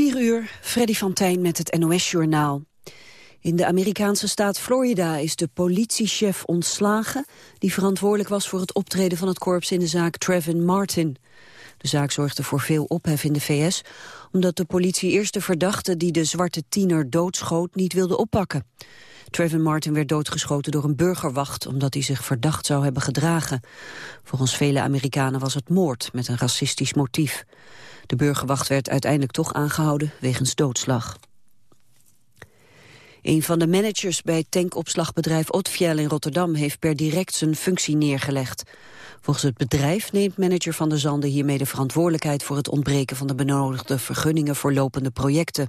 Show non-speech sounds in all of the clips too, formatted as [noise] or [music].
4 uur, Freddy van Tijn met het NOS-journaal. In de Amerikaanse staat Florida is de politiechef ontslagen... die verantwoordelijk was voor het optreden van het korps in de zaak Trevin Martin. De zaak zorgde voor veel ophef in de VS... omdat de politie eerst de verdachte die de zwarte tiener doodschoot niet wilde oppakken. Trevin Martin werd doodgeschoten door een burgerwacht... omdat hij zich verdacht zou hebben gedragen. Volgens vele Amerikanen was het moord met een racistisch motief. De burgerwacht werd uiteindelijk toch aangehouden wegens doodslag. Een van de managers bij tankopslagbedrijf Otfiel in Rotterdam heeft per direct zijn functie neergelegd. Volgens het bedrijf neemt manager van de Zanden hiermee de verantwoordelijkheid voor het ontbreken van de benodigde vergunningen voor lopende projecten.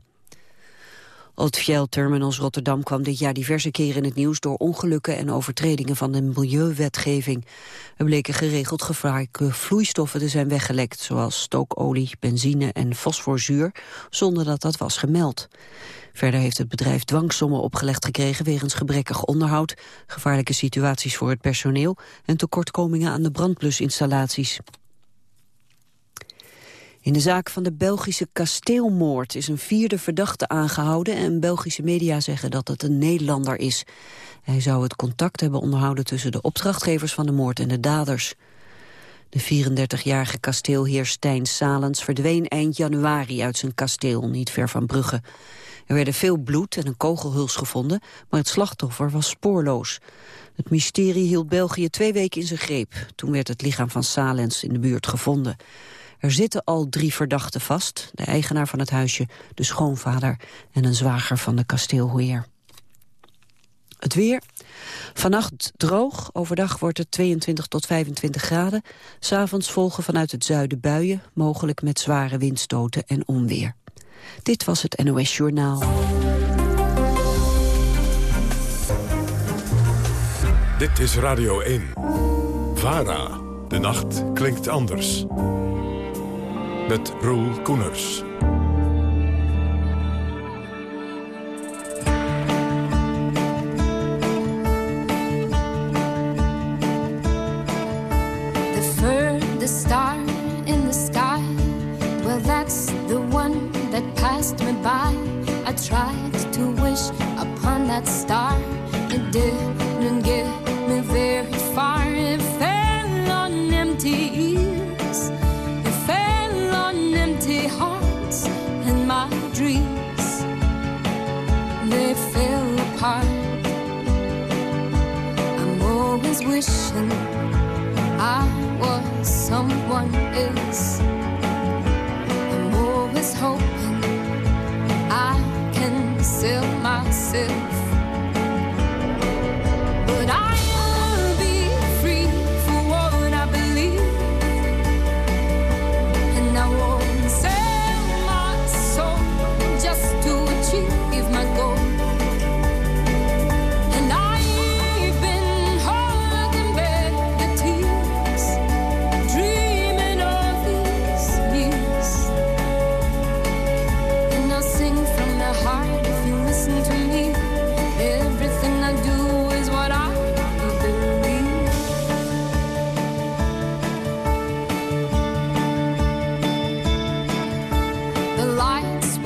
Otfiel Terminals Rotterdam kwam dit jaar diverse keren in het nieuws door ongelukken en overtredingen van de milieuwetgeving. Er bleken geregeld gevaarlijke vloeistoffen te zijn weggelekt, zoals stookolie, benzine en fosforzuur, zonder dat dat was gemeld. Verder heeft het bedrijf dwangsommen opgelegd gekregen wegens gebrekkig onderhoud, gevaarlijke situaties voor het personeel en tekortkomingen aan de brandblusinstallaties. In de zaak van de Belgische kasteelmoord is een vierde verdachte aangehouden... en Belgische media zeggen dat het een Nederlander is. Hij zou het contact hebben onderhouden tussen de opdrachtgevers van de moord en de daders. De 34-jarige kasteelheer Stijn Salens verdween eind januari uit zijn kasteel, niet ver van Brugge. Er werden veel bloed en een kogelhuls gevonden, maar het slachtoffer was spoorloos. Het mysterie hield België twee weken in zijn greep. Toen werd het lichaam van Salens in de buurt gevonden. Er zitten al drie verdachten vast. De eigenaar van het huisje, de schoonvader en een zwager van de kasteelheer. Het weer. Vannacht droog, overdag wordt het 22 tot 25 graden. S'avonds volgen vanuit het zuiden buien, mogelijk met zware windstoten en onweer. Dit was het NOS Journaal. Dit is Radio 1. VARA. De nacht klinkt anders met Roel Koeners. The furthest star in the sky, well that's the one that passed me by. I tried to wish upon that star, it didn't wishing I was someone else. I'm always hoping I can sell myself.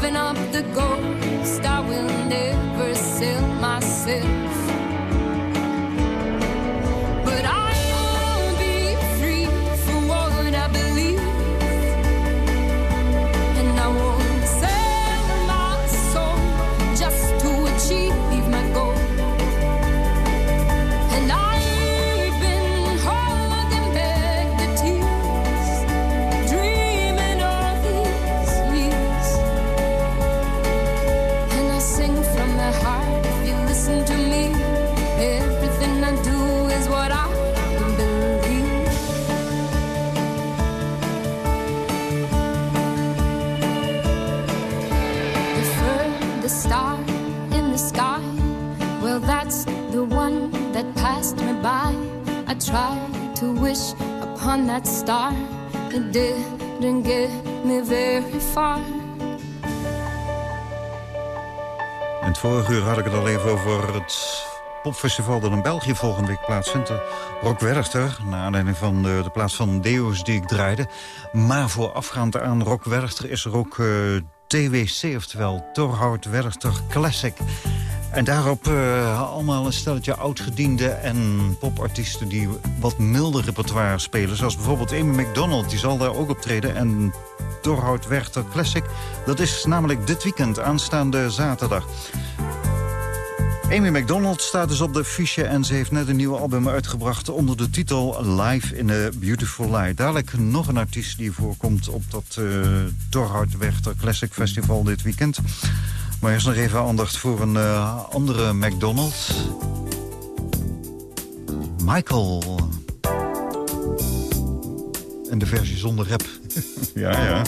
given up the ghost. Upon that star. It didn't get me very far. In het vorige uur had ik het al even over het popfestival dat in België volgende week plaatsvindt. Rock Werchter, naar aanleiding van de, plaats van Deo's die ik draaide. Maar voorafgaand aan Rock Werchter is er ook uh, TWC, oftewel Torhout Werchter Classic. En daarop uh, allemaal een stelletje oudgediende en popartiesten... die wat milder repertoire spelen. Zoals bijvoorbeeld Amy McDonald, die zal daar ook optreden. En Torhout Werchter Classic, dat is namelijk dit weekend, aanstaande zaterdag. Amy McDonald staat dus op de fiche en ze heeft net een nieuw album uitgebracht... onder de titel Live in a Beautiful Light. Dadelijk nog een artiest die voorkomt op dat uh, Torhout Werchter Classic Festival dit weekend. Maar eerst nog even aandacht voor een uh, andere McDonald's. Michael. En de versie zonder rap. ja, ja.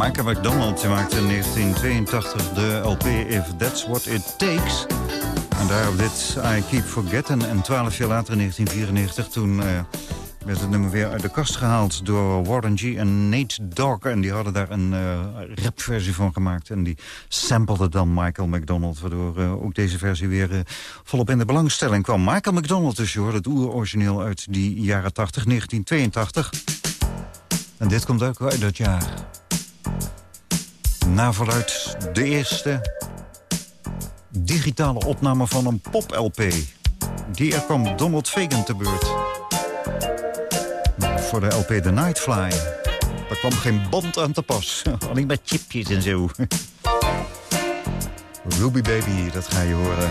Michael McDonald maakte in 1982 de LP If That's What It Takes. En daarop dit I Keep Forgetting. En twaalf jaar later in 1994 toen... Uh, werd het nummer weer uit de kast gehaald door Warren G en Nate Dogg. En die hadden daar een uh, rapversie van gemaakt. En die sampelde dan Michael McDonald. Waardoor uh, ook deze versie weer volop in de belangstelling kwam. Michael McDonald dus, je hoort het oerorigineel uit die jaren 80, 1982. En dit komt ook uit dat jaar. Na verluid de eerste digitale opname van een pop-LP. Die er kwam Donald Fagan te beurt. Voor de LP The Nightfly. kwam geen band aan te pas. [laughs] Alleen maar chipjes en zo. Ruby Baby, dat ga je horen.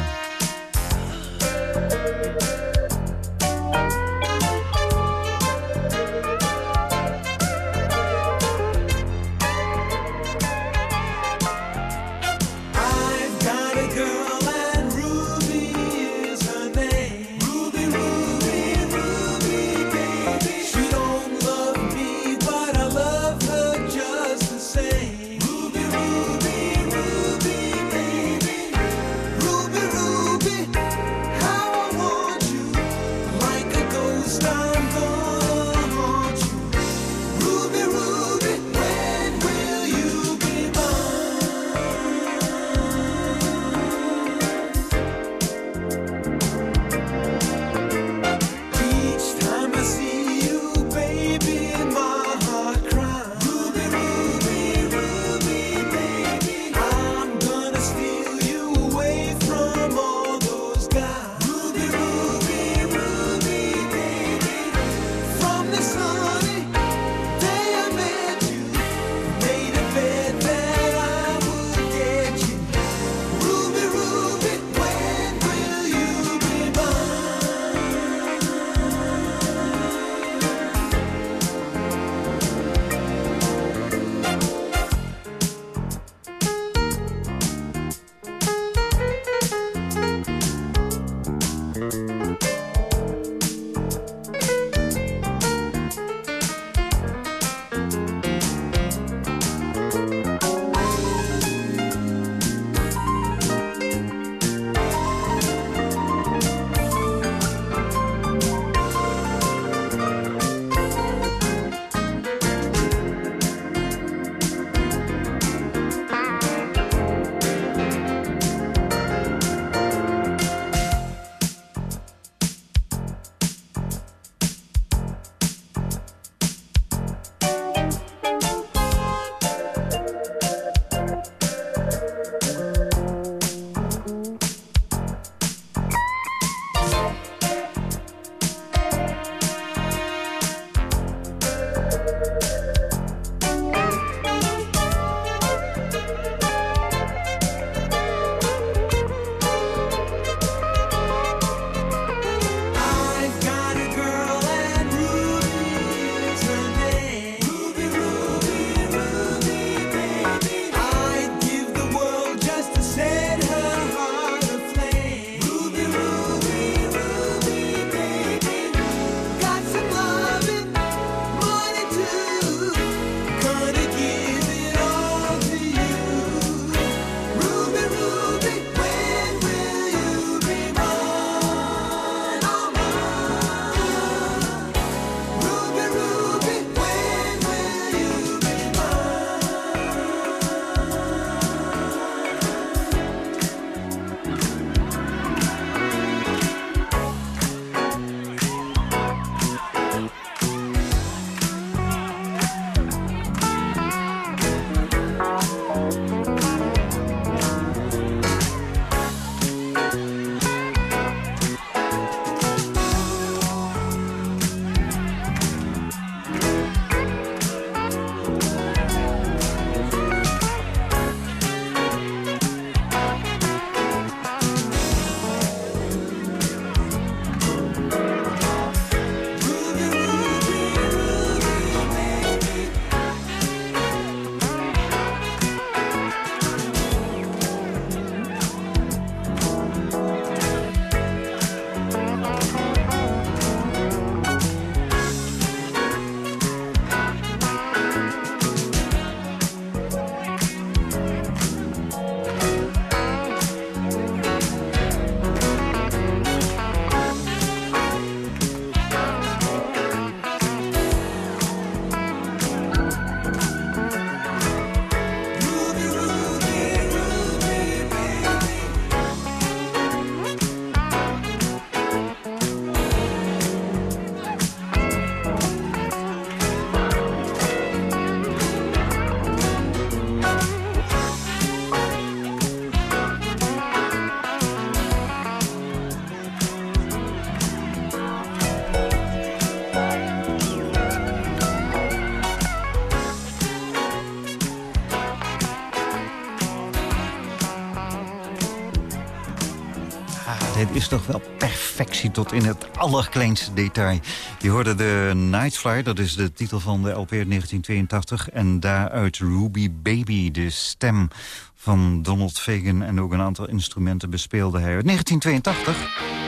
Toch wel perfectie tot in het allerkleinste detail. Je hoorde de Nightfly, dat is de titel van de LP 1982. En daaruit Ruby Baby, de stem van Donald Fagan... en ook een aantal instrumenten bespeelde hij uit 1982.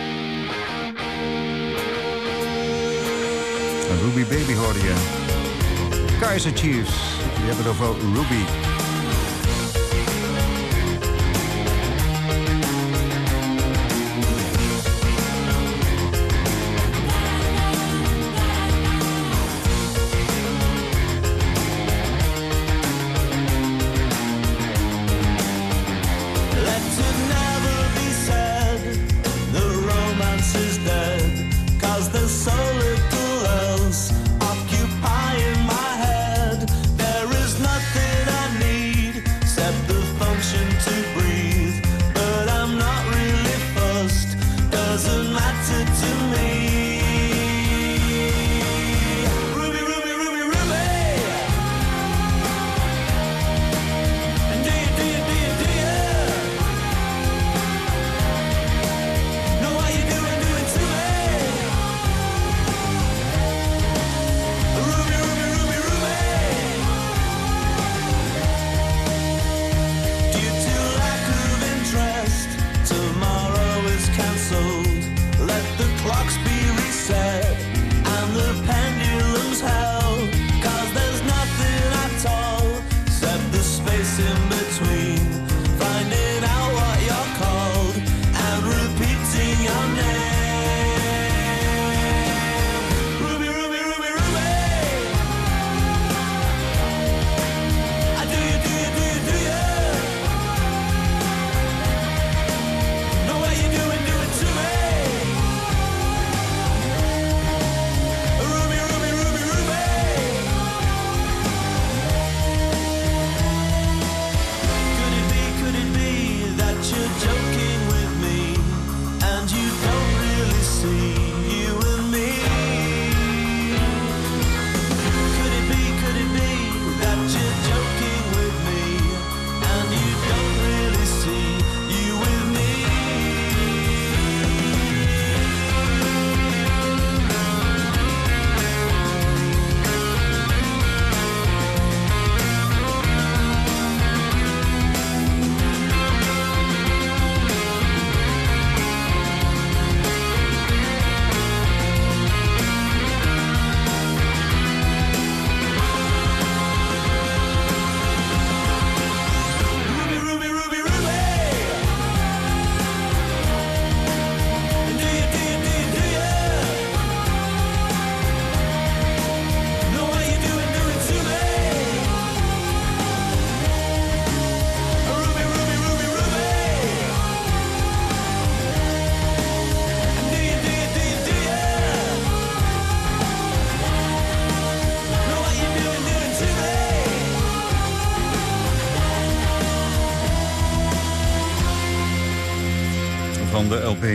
Ruby Baby hoorde je. Kaiser Chiefs, die hebben het over Ruby. clocks be reset?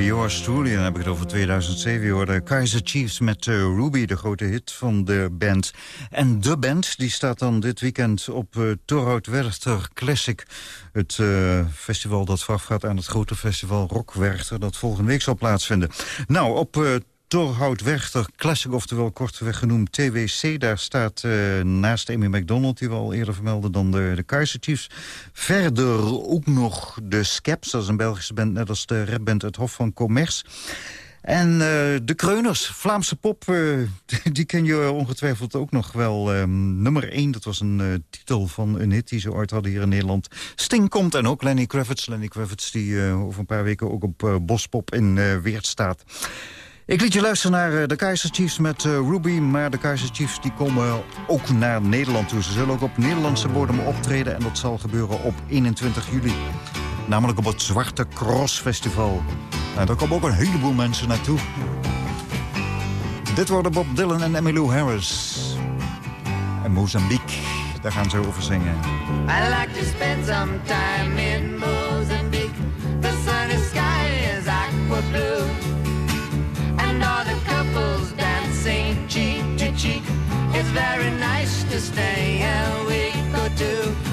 Yours Truly. Dan heb ik het over 2007. Je hoorde Kaiser Chiefs met uh, Ruby, de grote hit van de band. En de band die staat dan dit weekend op uh, Torhout Werchter Classic. Het uh, festival dat voorafgaat aan het grote festival Rock Werchter... dat volgende week zal plaatsvinden. Nou, op Torhout Werchter Classic, oftewel kortweg genoemd TWC. Daar staat uh, naast Amy McDonald, die we al eerder vermelden, dan de, de Kaiser Chiefs. Verder ook nog de Skeps, dat is een Belgische band, net als de rapband Het Hof van Commerce. En uh, de Kreuners, Vlaamse pop, uh, [laughs] die ken je ongetwijfeld ook nog wel. Um, nummer 1, dat was een titel van een hit die ze ooit hadden hier in Nederland. Sting komt en ook Lenny Kravitz. Lenny Kravitz die over een paar weken ook op Bospop in Weert staat. Ik liet je luisteren naar eh, de Kaiser Chiefs met uh, Ruby. Maar de Kaiser Chiefs die komen ook naar Nederland toe. Ze zullen ook op Nederlandse bodem optreden. En dat zal gebeuren op 21 juli. Namelijk op het Zwarte Cross Festival. Daar komen ook een heleboel mensen naartoe. Dit worden Bob Dylan en Emmylou Harris. En Mozambique, daar gaan ze over zingen. I like to spend some time in Mozambique. The sunny sky is aqua blue. It's very nice to stay a week or two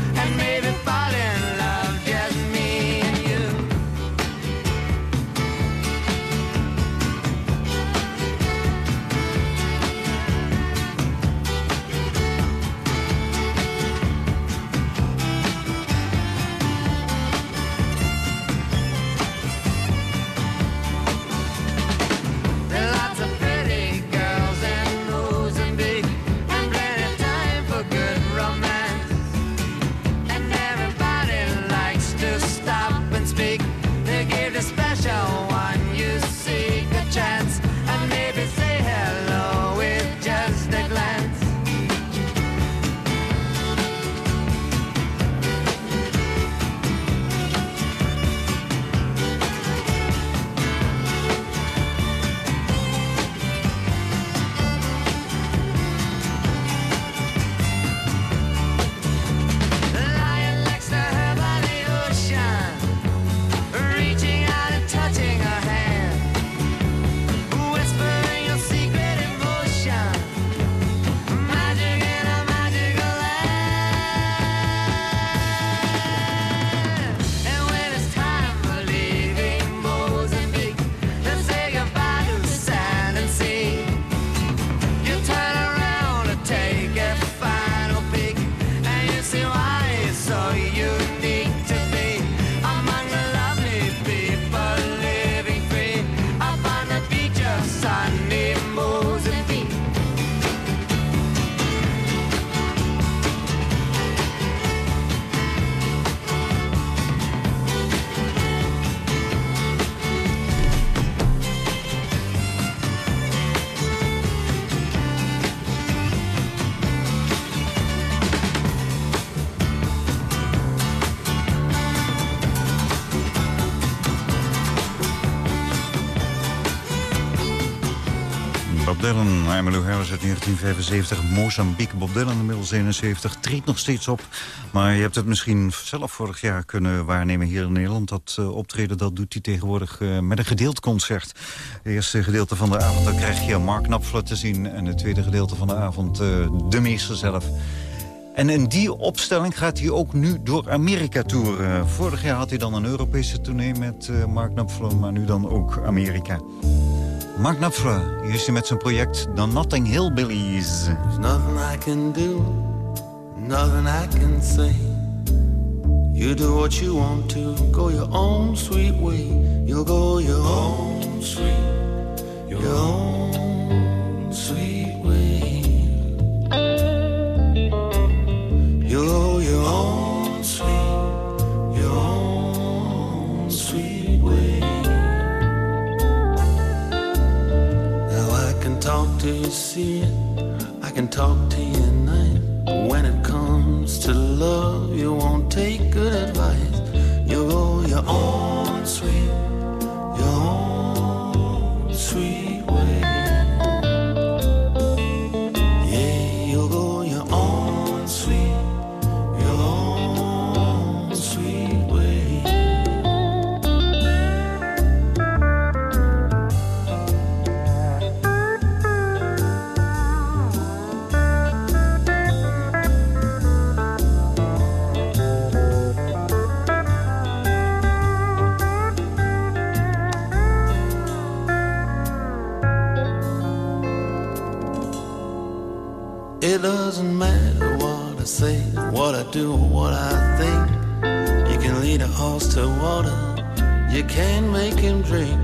Emmylou Harris uit 1975. Mozambique. Bob Dylan inmiddels 71. Treedt nog steeds op. Maar je hebt het misschien zelf vorig jaar kunnen waarnemen hier in Nederland. Dat uh, optreden dat doet hij tegenwoordig uh, met een gedeeld concert. Het eerste gedeelte van de avond dan krijg je Mark Knapfler te zien. En het tweede gedeelte van de avond uh, de meester zelf. En in die opstelling gaat hij ook nu door Amerika toeren. Vorig jaar had hij dan een Europese tournee met Mark Knapfler, maar nu dan ook Amerika. Mark hier is hij met zijn project The Notting Hillbillies. There's nothing I can do, nothing I can say. You do what you want to, go your own sweet way. You'll go your own sweet, your own you, see it. I can talk to you at night. When it comes to love, you won't take good advice. You'll go your own doesn't matter what I say, what I do, what I think. You can lead a horse to water, you can make him drink.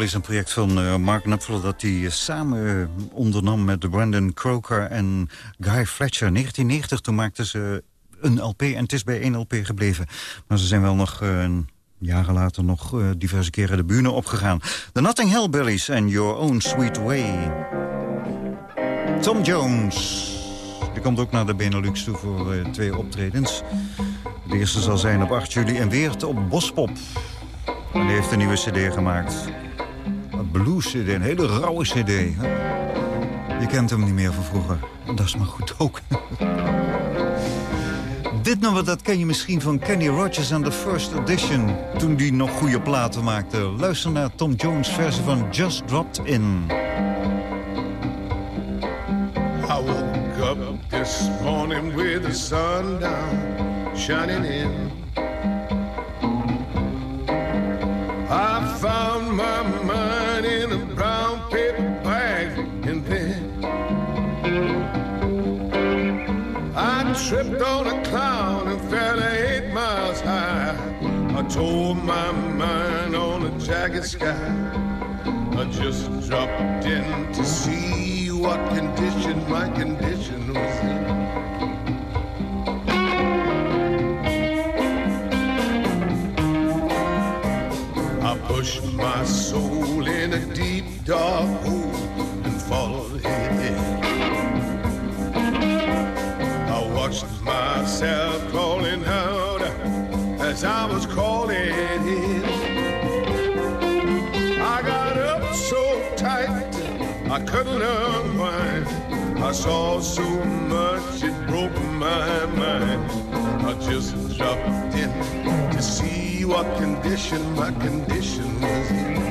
Hill is een project van uh, Mark Knopfler... dat hij uh, samen uh, ondernam met Brandon Croker en Guy Fletcher. 1990, toen maakten ze een LP en het is bij één LP gebleven. Maar ze zijn wel nog jaren later nog diverse keren de bühne opgegaan. De Notting Hill en Your Own Sweet Way. Tom Jones, Hij komt ook naar de Benelux toe voor eh, twee optredens. De eerste zal zijn op 8 juli en weer op Bospop. En hij heeft een nieuwe cd gemaakt. Blues cd, een hele rauwe cd. Je kent hem niet meer van vroeger. Dat is maar goed ook. [laughs] Dit nummer dat ken je misschien van Kenny Rogers en The First Edition. Toen die nog goede platen maakte. Luister naar Tom Jones versie van Just Dropped In. I woke up this morning with the sun down, shining in. I found my tripped on a cloud and fell eight miles high. I told my mind on a jagged sky. I just dropped in to see what condition my condition was in. I pushed my soul in a deep dark hole as I was calling in. I got up so tight I couldn't unwind. I saw so much it broke my mind. I just dropped in to see what condition my condition was in.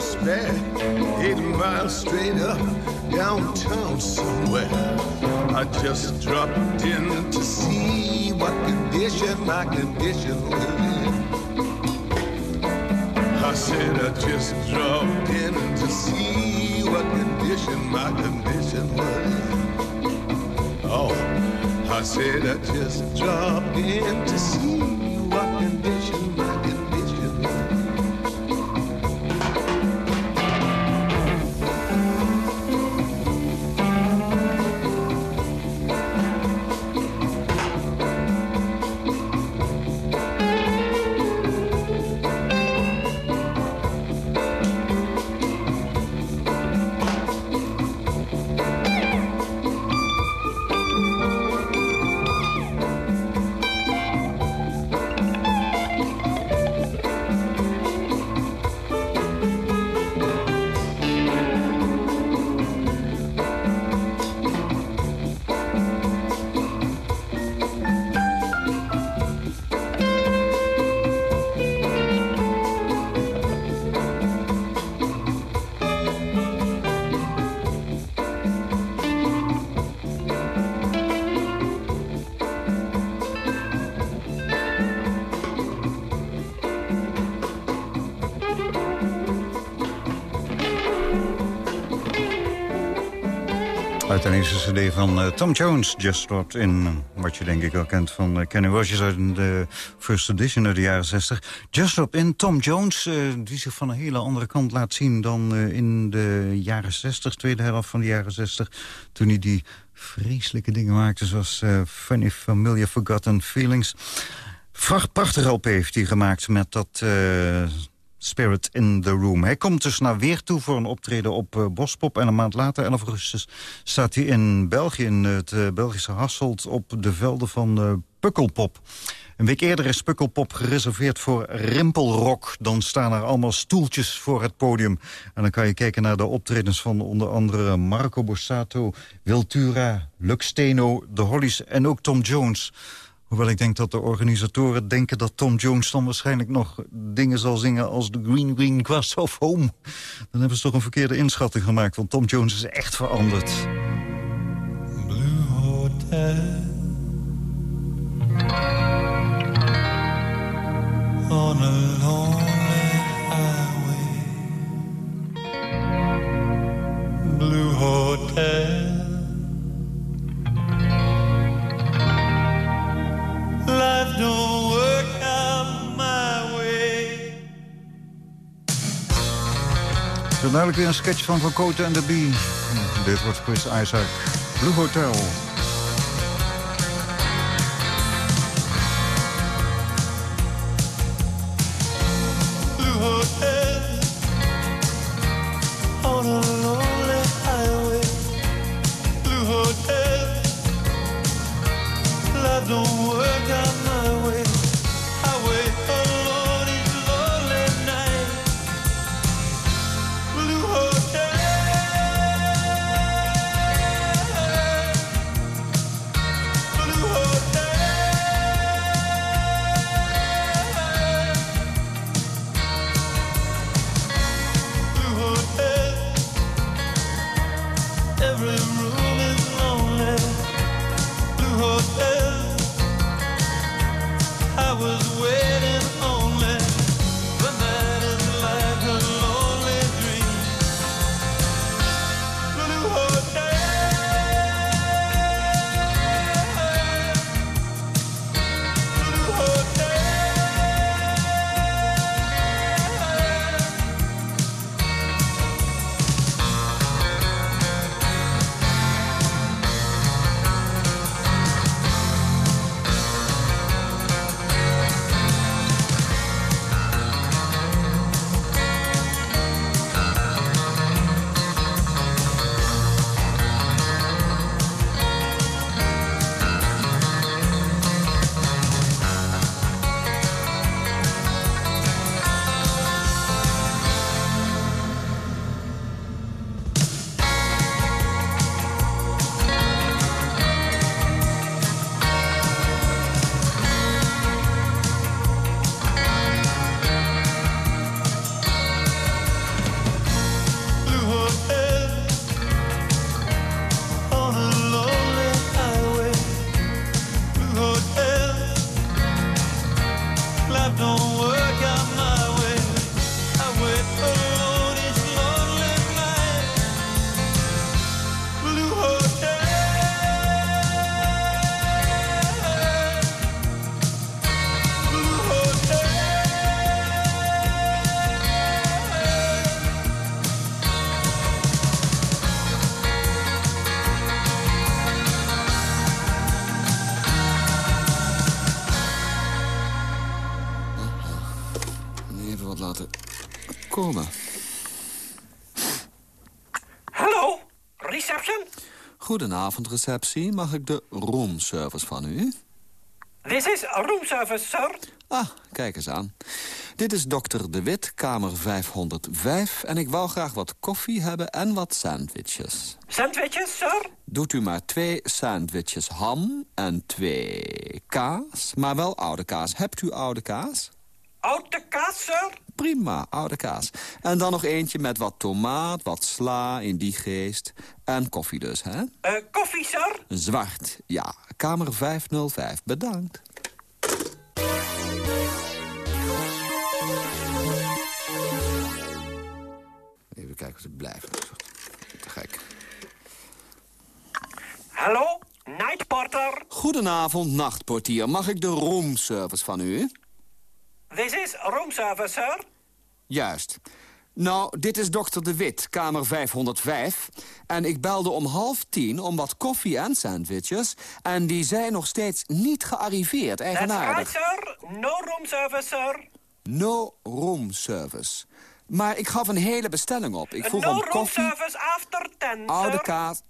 Spare. Eight miles straight up uh, downtown somewhere. I just dropped in to see what condition my condition was in. I said I just dropped in to see what condition my condition was in. Oh, I said I just dropped in to see what condition Eerste cd van eh, Tom Jones, Just Dropped In. Wat je denk ik wel kent van eh, Kenny Rogers uit de first edition uit de jaren 60. Just Dropped In, Tom Jones, eh, die zich van een hele andere kant laat zien... dan in de jaren 60, tweede helft van de jaren 60... toen hij die vreselijke dingen maakte zoals Funny Familiar Forgotten Feelings... Vracht, prachtige LP heeft hij gemaakt met dat Spirit in the Room. Hij komt dus naar weer toe voor een optreden op eh, Bospop. En een maand later, 11 augustus, staat hij in België... in het eh, Belgische Hasselt op de velden van eh, Pukkelpop. Een week eerder is Pukkelpop gereserveerd voor Rimpelrock. Dan staan er allemaal stoeltjes voor het podium. En dan kan je kijken naar de optredens van onder andere Marco Borsato... Wiltura, Lux Steno, The Hollies en ook Tom Jones... Hoewel ik denk dat de organisatoren denken dat Tom Jones dan waarschijnlijk nog dingen zal zingen als The Green Green Grass of Home. Dan hebben ze toch een verkeerde inschatting gemaakt, want Tom Jones is echt veranderd. Blue Hotel on a highway. Blue Hotel. Zo duidelijk weer een sketch van Van Koten en de Bee. Dit wordt Chris Isaac. Blue Hotel. Komen. Hallo, reception? Goedenavond, receptie. Mag ik de roomservice van u? This is room service, sir. Ah, kijk eens aan. Dit is dokter De Wit, kamer 505. En ik wou graag wat koffie hebben en wat sandwiches. Sandwiches, sir? Doet u maar twee sandwiches ham en twee kaas. Maar wel oude kaas. Hebt u oude kaas? Oude kaas, sir? Prima, oude kaas. En dan nog eentje met wat tomaat, wat sla in die geest. En koffie dus, hè? Eh, koffie, sir? Zwart, ja. Kamer 505. Bedankt. Even kijken of ze blijven. Te gek. Hallo, night porter? Goedenavond, nachtportier. Mag ik de roomservice van u? This is room service, sir. Juist. Nou, dit is dokter De Wit, kamer 505. En ik belde om half tien om wat koffie en sandwiches. En die zijn nog steeds niet gearriveerd, That's eigenaardig. right, sir. No room service, sir. No room service. Maar ik gaf een hele bestelling op. Ik vroeg no om room koffie, service after 10, oude sir. kaas...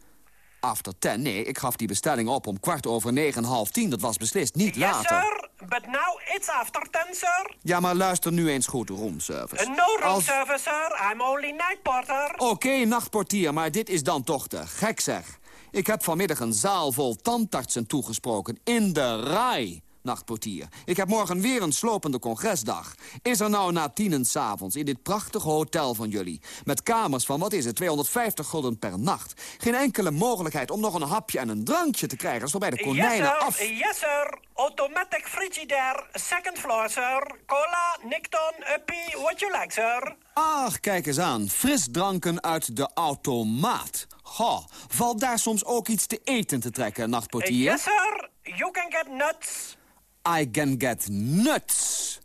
After ten, nee, ik gaf die bestelling op om kwart over negen, half tien. Dat was beslist niet Yes, later. sir. But now it's after 10, sir. Ja, maar luister nu eens goed, roomservice. Uh, no room Als- service, sir. I'm only night porter. Oké, nachtportier, maar dit is dan toch te gek, zeg. Ik heb vanmiddag een zaal vol tandartsen toegesproken in de RAI, nachtportier. Ik heb morgen weer een slopende congresdag. Is er nou na tienen s'avonds in dit prachtige hotel van jullie... met kamers van, wat is het, 250 gulden per nacht... geen enkele mogelijkheid om nog een hapje en een drankje te krijgen... zo bij de Yes, konijnen sir. af... Yes, sir. Automatic frigidaire, second floor, sir. Cola, Nicton, Uppie, what you like, sir. Ach, kijk eens aan. Frisdranken uit de automaat. Goh, valt daar soms ook iets te eten te trekken, nachtportier? yes, sir. You can get nuts. I can get nuts.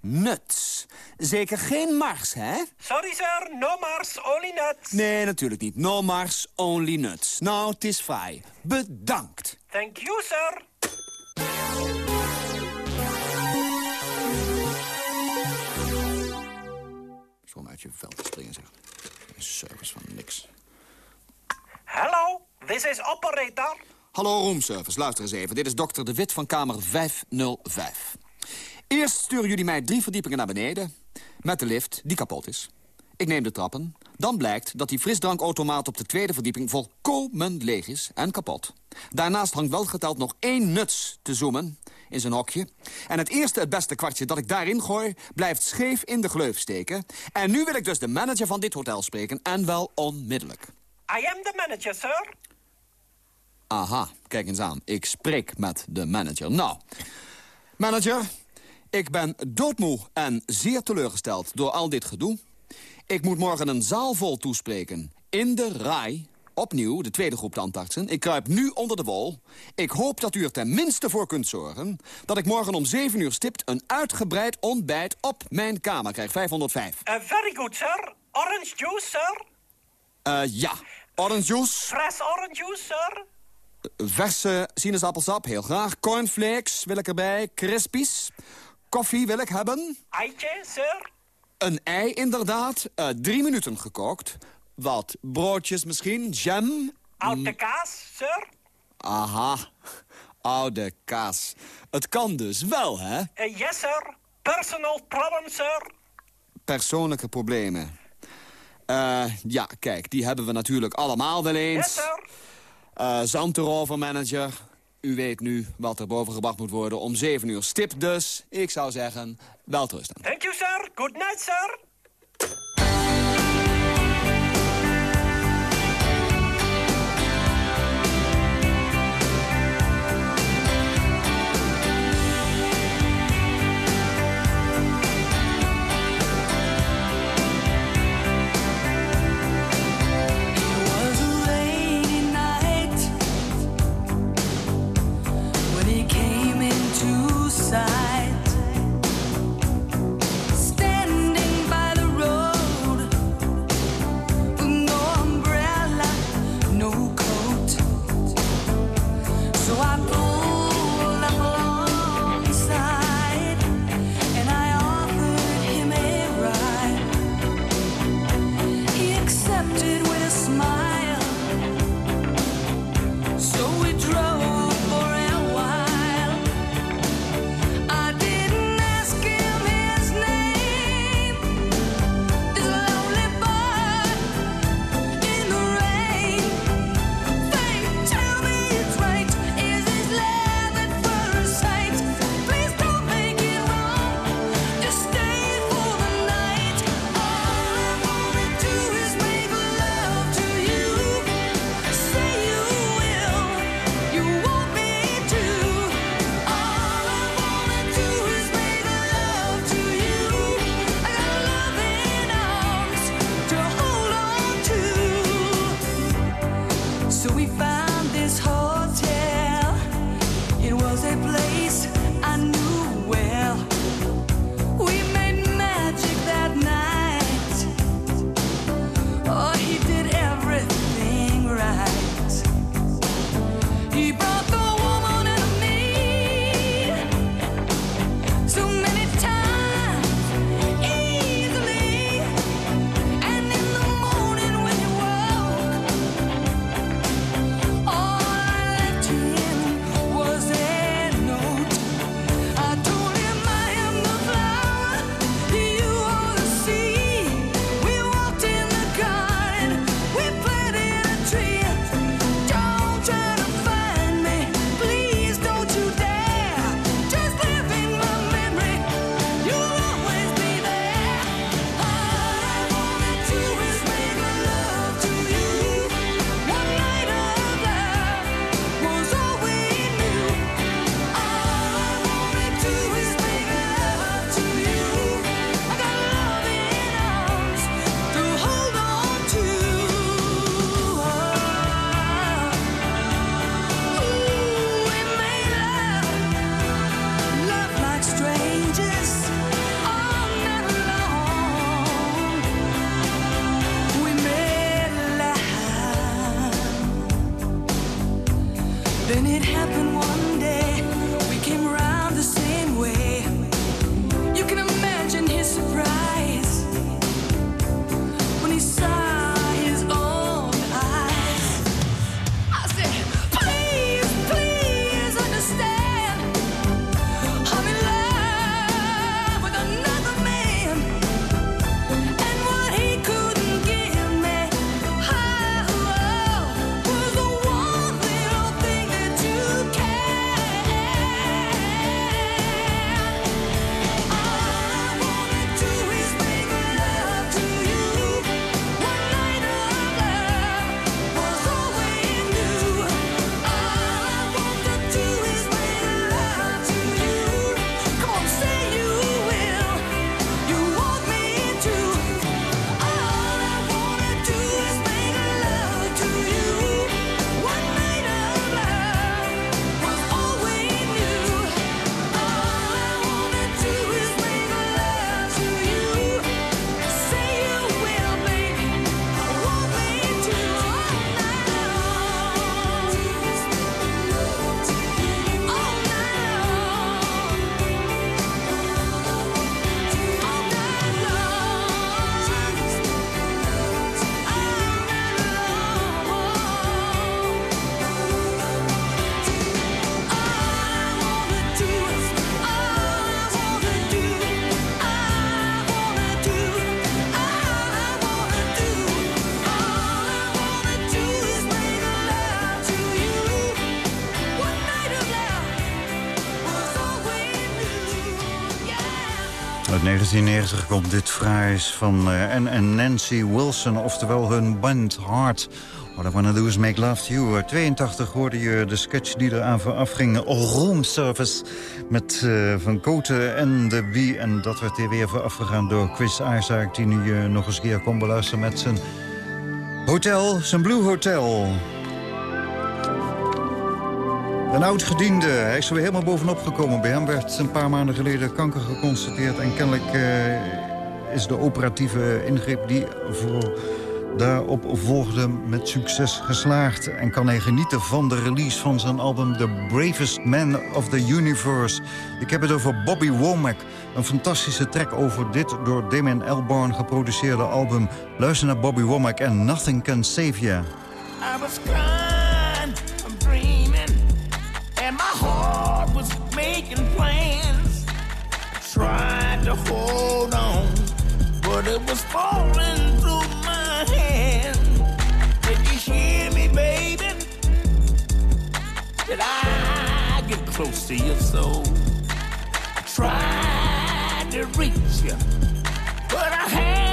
Nuts. Zeker geen Mars, hè? Sorry, sir. No Mars, only nuts. Nee, natuurlijk niet. No Mars, only nuts. Nou, het is fraai. Bedankt. Thank you, sir. Zo'n uit je veld te springen, zeg. Een service van niks. Hello, this is operator. Hallo roomservice, luister eens even. Dit is dokter De Wit van kamer 505. Eerst sturen jullie mij drie verdiepingen naar beneden... met de lift, die kapot is. Ik neem de trappen. Dan blijkt dat die frisdrankautomaat op de tweede verdieping... volkomen leeg is en kapot. Daarnaast hangt wel geteld nog één nuts te zoomen in zijn hokje. En het eerste, het beste kwartje dat ik daarin gooi... blijft scheef in de gleuf steken. En nu wil ik dus de manager van dit hotel spreken... en wel onmiddellijk. I am the manager, sir. Aha, kijk eens aan. Ik spreek met de manager. Nou, manager, ik ben doodmoe en zeer teleurgesteld door al dit gedoe. Ik moet morgen een zaal vol toespreken. In de RAI. Opnieuw, de tweede groep tandartsen. Ik kruip nu onder de wol. Ik hoop dat u er tenminste voor kunt zorgen... dat ik morgen om 7 uur stipt een uitgebreid ontbijt op mijn kamer krijg. 505. Uh, very good, sir. Orange juice, sir. Eh, ja, orange juice, Fresh orange juice, sir. Verse sinaasappelsap, heel graag. Cornflakes wil ik erbij, crispies. Koffie wil ik hebben. Eitje, sir. Een ei inderdaad, eh, drie minuten gekookt. Wat broodjes misschien, jam. Oude kaas, sir. Aha, [laughs] oude kaas. Het kan dus wel, hè? Uh, yes, sir. Personal problem, sir. Persoonlijke problemen. Eh, ja, kijk, die hebben we natuurlijk allemaal wel eens. Yes, sir. Eh zand erover, manager. U weet nu wat er boven gebracht moet worden om 7 uur stip dus. Ik zou zeggen, welterusten. Thank you, sir. Good night, sir. passar. Then it happened one day, we came around the same way. Uit 1990 komt dit fraais van eh, en, en Nancy Wilson, oftewel hun band Heart. What I Wanna Do Is Make Love To You. Uit 82 hoorde je de sketch die eraan vooraf ging. Room Service met eh, Van Koten en de Wie. En dat werd hier weer voorafgegaan door Chris Isaac... die nu eh, nog eens een keer kon beluisteren met zijn hotel, zijn Blue Hotel. Een oud-gediende, hij is er weer helemaal bovenop gekomen. Bij hem werd een paar maanden geleden kanker geconstateerd... en kennelijk eh, is de operatieve ingreep die voor daarop volgde met succes geslaagd... en kan hij genieten van de release van zijn album The Bravest Man of the Universe. Ik heb het over Bobby Womack. Een fantastische track over dit door Damien Albarn geproduceerde album. Luister naar Bobby Womack en Nothing Can Save You. I was to hold on, but it was falling through my hand. Did you hear me, baby? Did I get close to your soul? I tried to reach you, but I had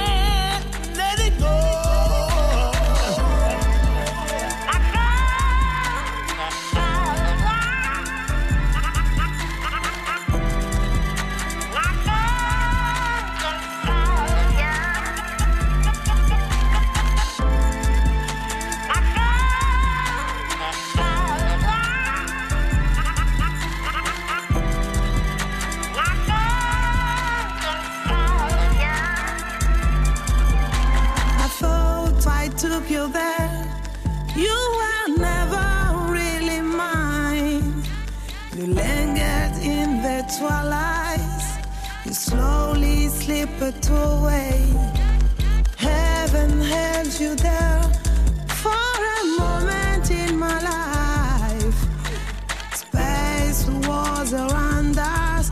slowly slipped away. Heaven held you there for a moment in my life. Space was around us.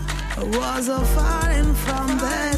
Was a falling from the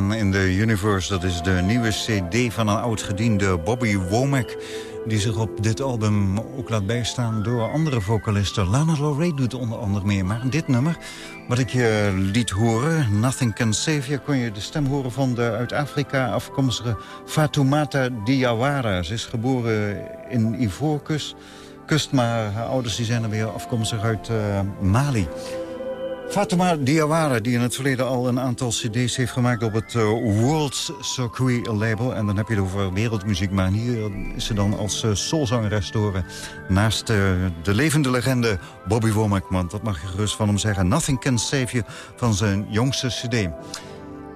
Man in the Universe, dat is de nieuwe cd van een oud-gediende Bobby Womack... die zich op dit album ook laat bijstaan door andere vocalisten. Lana Del doet onder andere meer, maar dit nummer... wat ik je liet horen, Nothing Can Save You... kon je de stem horen van de uit Afrika afkomstige Fatoumata Diawara. Ze is geboren in Ivoorkust, kust, maar haar ouders die zijn er weer afkomstig uit eh, Mali. Fatuma Diawara, die in het verleden al een aantal cd's heeft gemaakt op het uh, World Circuit label. En dan heb je het over wereldmuziek. Maar hier is ze dan als uh, soulzangeres door. Naast uh, de levende legende Bobby Womack. Dat mag je gerust van hem zeggen. Nothing Can Save You van zijn jongste cd.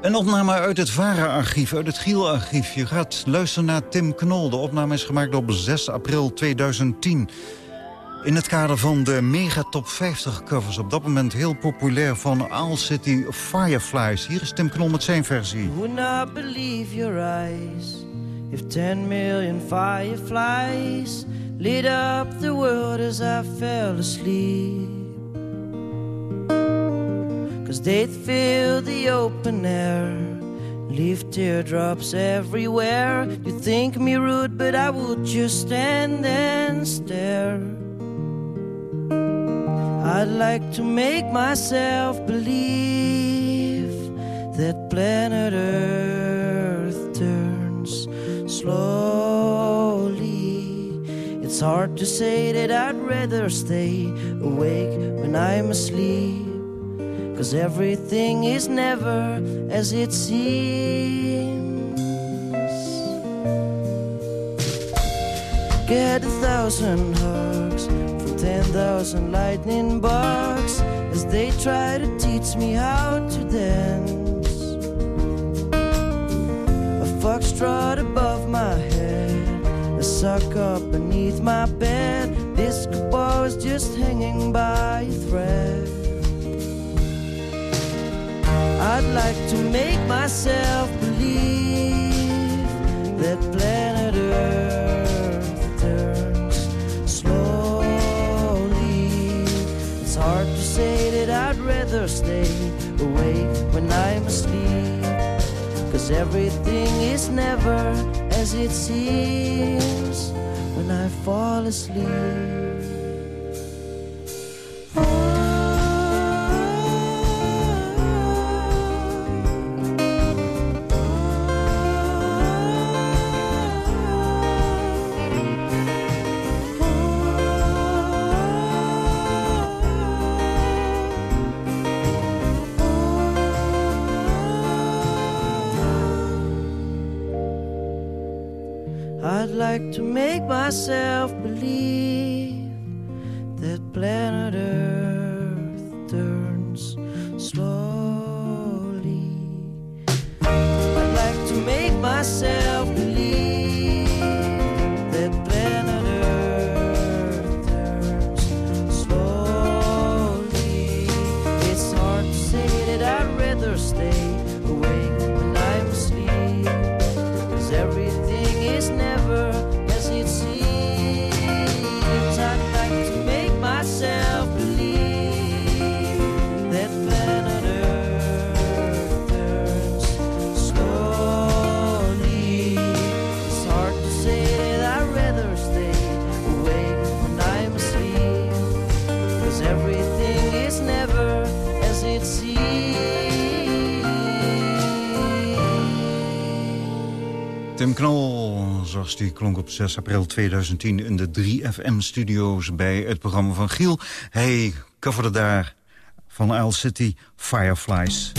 Een opname uit het VARA-archief, uit het Giel-archief. Je gaat luisteren naar Tim Knol. De opname is gemaakt op 6 april 2010. In het kader van de Mega Top 50 covers. Op dat moment heel populair van Owl City Fireflies. Hier is Tim Knol met zijn versie. Would not believe your eyes If 10 million fireflies Lit up the world as I fell asleep Cause they'd fill the open air Leave teardrops everywhere You think me rude but I would just stand and stare I'd like to make myself believe that planet Earth turns slowly. It's hard to say that I'd rather stay awake when I'm asleep. Cause everything is never as it seems. Get a thousand hearts 10,000 lightning bugs as they try to teach me how to dance. A foxtrot above my head, a sock up beneath my bed. This ball is just hanging by a thread. I'd like to make myself believe that planet Earth. Say that I'd rather stay awake when I'm asleep. Cause everything is never as it seems when I fall asleep. I'd like to make myself believe that planet Earth turns slowly. I'd like to make myself Tim Knol, zoals die klonk op 6 april 2010 in de 3FM-studio's bij het programma van Giel. Hij coverde daar van Isle City Fireflies.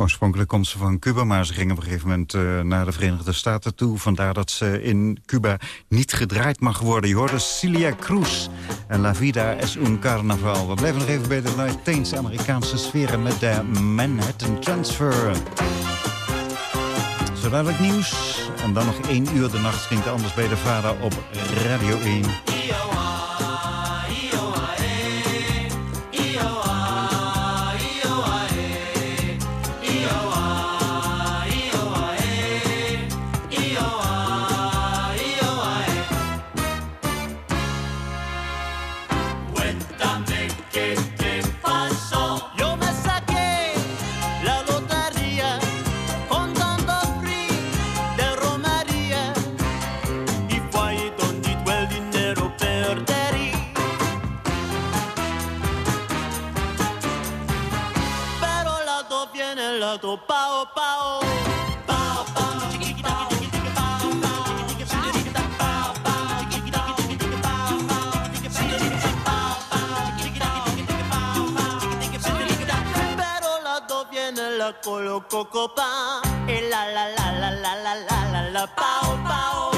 Oorspronkelijk komt ze van Cuba, maar ze ging op een gegeven moment eh, naar de Verenigde Staten toe. Vandaar dat ze in Cuba niet gedraaid mag worden. Je hoorde Celia Cruz en La Vida es un Carnaval. We blijven nog even bij de Latijns-Amerikaanse sferen met de Manhattan Transfer. Zo dadelijk nieuws. En dan nog één uur de nacht klinkt anders bij de vader op Radio 1. Dos viene la colo coco pa y la la la la la la la la la pao pao